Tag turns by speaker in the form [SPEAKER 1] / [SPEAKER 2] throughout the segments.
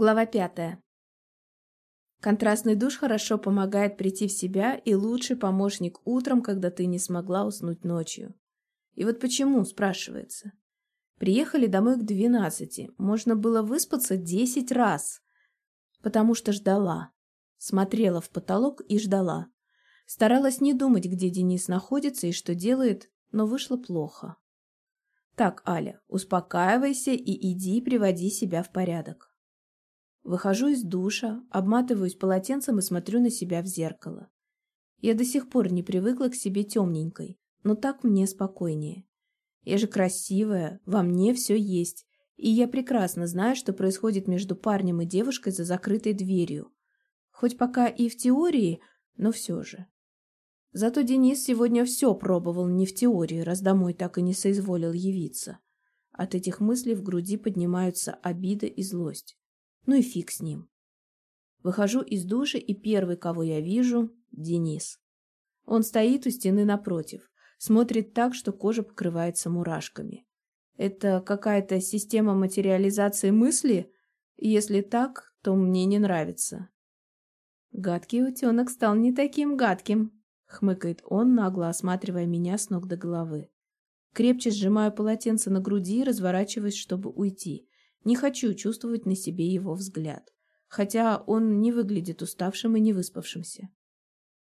[SPEAKER 1] Глава пятая. Контрастный душ хорошо помогает прийти в себя и лучший помощник утром, когда ты не смогла уснуть ночью. И вот почему, спрашивается. Приехали домой к двенадцати, можно было выспаться десять раз, потому что ждала. Смотрела в потолок и ждала. Старалась не думать, где Денис находится и что делает, но вышло плохо. Так, Аля, успокаивайся и иди приводи себя в порядок. Выхожу из душа, обматываюсь полотенцем и смотрю на себя в зеркало. Я до сих пор не привыкла к себе темненькой, но так мне спокойнее. Я же красивая, во мне все есть, и я прекрасно знаю, что происходит между парнем и девушкой за закрытой дверью. Хоть пока и в теории, но все же. Зато Денис сегодня все пробовал не в теории, раз домой так и не соизволил явиться. От этих мыслей в груди поднимаются обида и злость. Ну и фиг с ним. Выхожу из души, и первый, кого я вижу, Денис. Он стоит у стены напротив, смотрит так, что кожа покрывается мурашками. Это какая-то система материализации мысли? Если так, то мне не нравится. Гадкий утенок стал не таким гадким, хмыкает он, нагло осматривая меня с ног до головы. Крепче сжимаю полотенце на груди и разворачиваюсь, чтобы уйти. Не хочу чувствовать на себе его взгляд, хотя он не выглядит уставшим и невыспавшимся.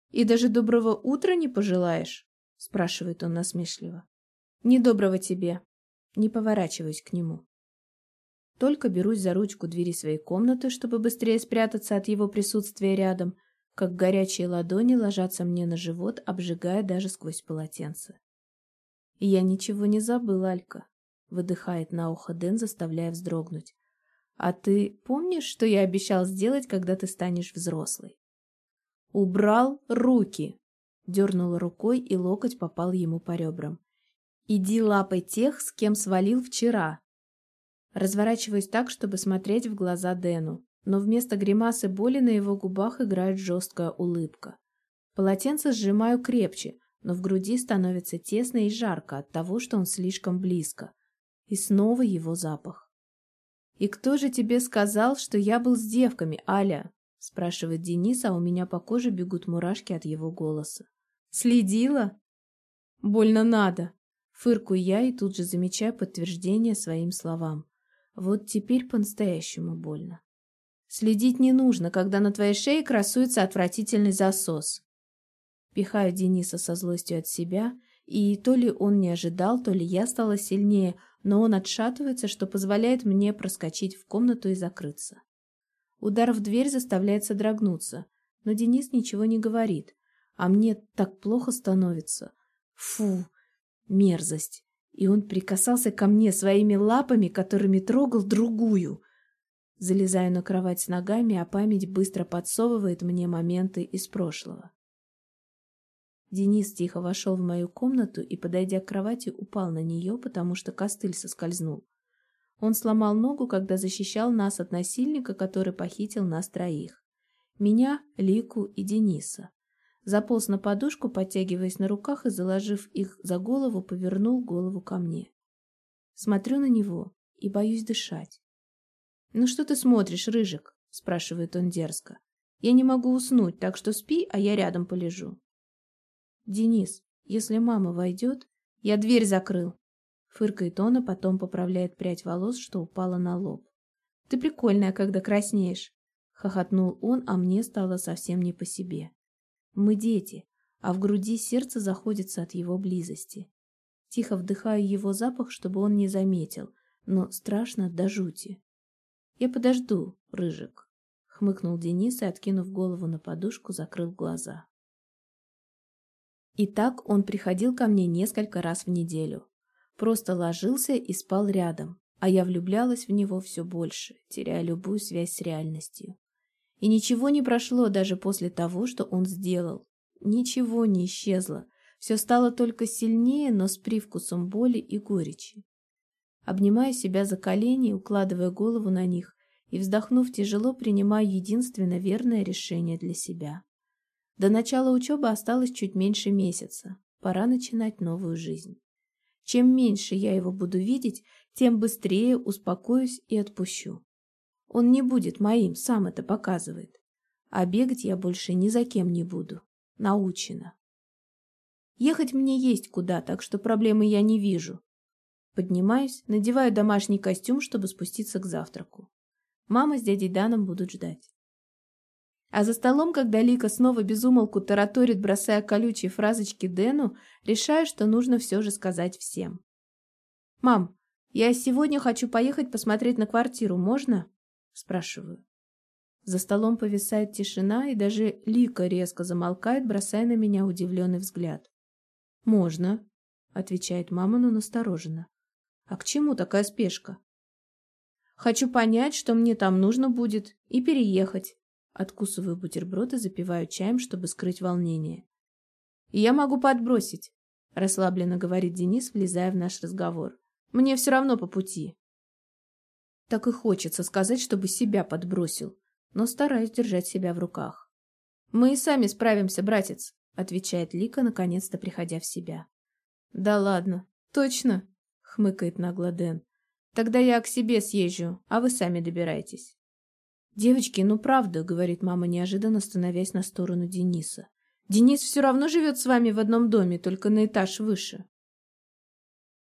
[SPEAKER 1] «И даже доброго утра не пожелаешь?» — спрашивает он насмешливо. «Недоброго тебе». Не поворачиваюсь к нему. Только берусь за ручку двери своей комнаты, чтобы быстрее спрятаться от его присутствия рядом, как горячие ладони ложатся мне на живот, обжигая даже сквозь полотенце. Я ничего не забыл, Алька выдыхает на ухо Дэн, заставляя вздрогнуть. А ты помнишь, что я обещал сделать, когда ты станешь взрослой? Убрал руки. Дернула рукой, и локоть попал ему по ребрам. Иди лапай тех, с кем свалил вчера. Разворачиваюсь так, чтобы смотреть в глаза Дэну, но вместо гримасы боли на его губах играет жесткая улыбка. Полотенце сжимаю крепче, но в груди становится тесно и жарко от того, что он слишком близко. И снова его запах. «И кто же тебе сказал, что я был с девками, Аля?» спрашивает Денис, а у меня по коже бегут мурашки от его голоса. «Следила?» «Больно надо!» Фыркую я и тут же замечаю подтверждение своим словам. Вот теперь по-настоящему больно. Следить не нужно, когда на твоей шее красуется отвратительный засос. Пихаю Дениса со злостью от себя, и то ли он не ожидал, то ли я стала сильнее, но он отшатывается, что позволяет мне проскочить в комнату и закрыться. Удар в дверь заставляет содрогнуться, но Денис ничего не говорит, а мне так плохо становится. Фу, мерзость. И он прикасался ко мне своими лапами, которыми трогал другую. Залезаю на кровать с ногами, а память быстро подсовывает мне моменты из прошлого. Денис тихо вошел в мою комнату и, подойдя к кровати, упал на нее, потому что костыль соскользнул. Он сломал ногу, когда защищал нас от насильника, который похитил нас троих. Меня, Лику и Дениса. Заполз на подушку, подтягиваясь на руках и, заложив их за голову, повернул голову ко мне. Смотрю на него и боюсь дышать. «Ну что ты смотришь, Рыжик?» – спрашивает он дерзко. «Я не могу уснуть, так что спи, а я рядом полежу». «Денис, если мама войдет...» «Я дверь закрыл!» Фыркает он, а потом поправляет прядь волос, что упала на лоб. «Ты прикольная, когда краснеешь!» Хохотнул он, а мне стало совсем не по себе. «Мы дети, а в груди сердце заходится от его близости. Тихо вдыхаю его запах, чтобы он не заметил, но страшно до жути. «Я подожду, Рыжик», — хмыкнул Денис и, откинув голову на подушку, закрыл глаза. И так он приходил ко мне несколько раз в неделю. Просто ложился и спал рядом, а я влюблялась в него все больше, теряя любую связь с реальностью. И ничего не прошло даже после того, что он сделал. Ничего не исчезло. Все стало только сильнее, но с привкусом боли и горечи. Обнимая себя за колени, укладывая голову на них и, вздохнув тяжело, принимаю единственно верное решение для себя. До начала учебы осталось чуть меньше месяца. Пора начинать новую жизнь. Чем меньше я его буду видеть, тем быстрее успокоюсь и отпущу. Он не будет моим, сам это показывает. А бегать я больше ни за кем не буду. Научена. Ехать мне есть куда, так что проблемы я не вижу. Поднимаюсь, надеваю домашний костюм, чтобы спуститься к завтраку. Мама с дядей Даном будут ждать. А за столом, когда Лика снова безумолку тараторит, бросая колючие фразочки Дэну, решаю, что нужно все же сказать всем. «Мам, я сегодня хочу поехать посмотреть на квартиру, можно?» Спрашиваю. За столом повисает тишина, и даже Лика резко замолкает, бросая на меня удивленный взгляд. «Можно», — отвечает мама, но настороженно. «А к чему такая спешка?» «Хочу понять, что мне там нужно будет, и переехать. Откусываю бутерброд и запиваю чаем, чтобы скрыть волнение. «И я могу подбросить», — расслабленно говорит Денис, влезая в наш разговор. «Мне все равно по пути». Так и хочется сказать, чтобы себя подбросил, но стараюсь держать себя в руках. «Мы и сами справимся, братец», — отвечает Лика, наконец-то приходя в себя. «Да ладно, точно?» — хмыкает нагло Дэн. «Тогда я к себе съезжу, а вы сами добирайтесь». «Девочки, ну правда», — говорит мама, неожиданно становясь на сторону Дениса. «Денис все равно живет с вами в одном доме, только на этаж выше».